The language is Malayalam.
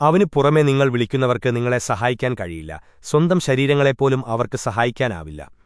അവനു പുറമെ നിങ്ങൾ വിളിക്കുന്നവർക്ക് നിങ്ങളെ സഹായിക്കാൻ കഴിയില്ല. സ്വന്തം ശരീരങ്ങളെപ്പോലും അവർക്ക് സഹായിക്കാനാവില്ല.